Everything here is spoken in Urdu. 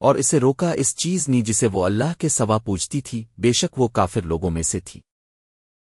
اور اسے روکا اس چیز نہیں جسے وہ اللہ کے سوا پوچھتی تھی، بے شک وہ کافر لوگوں میں سے تھی۔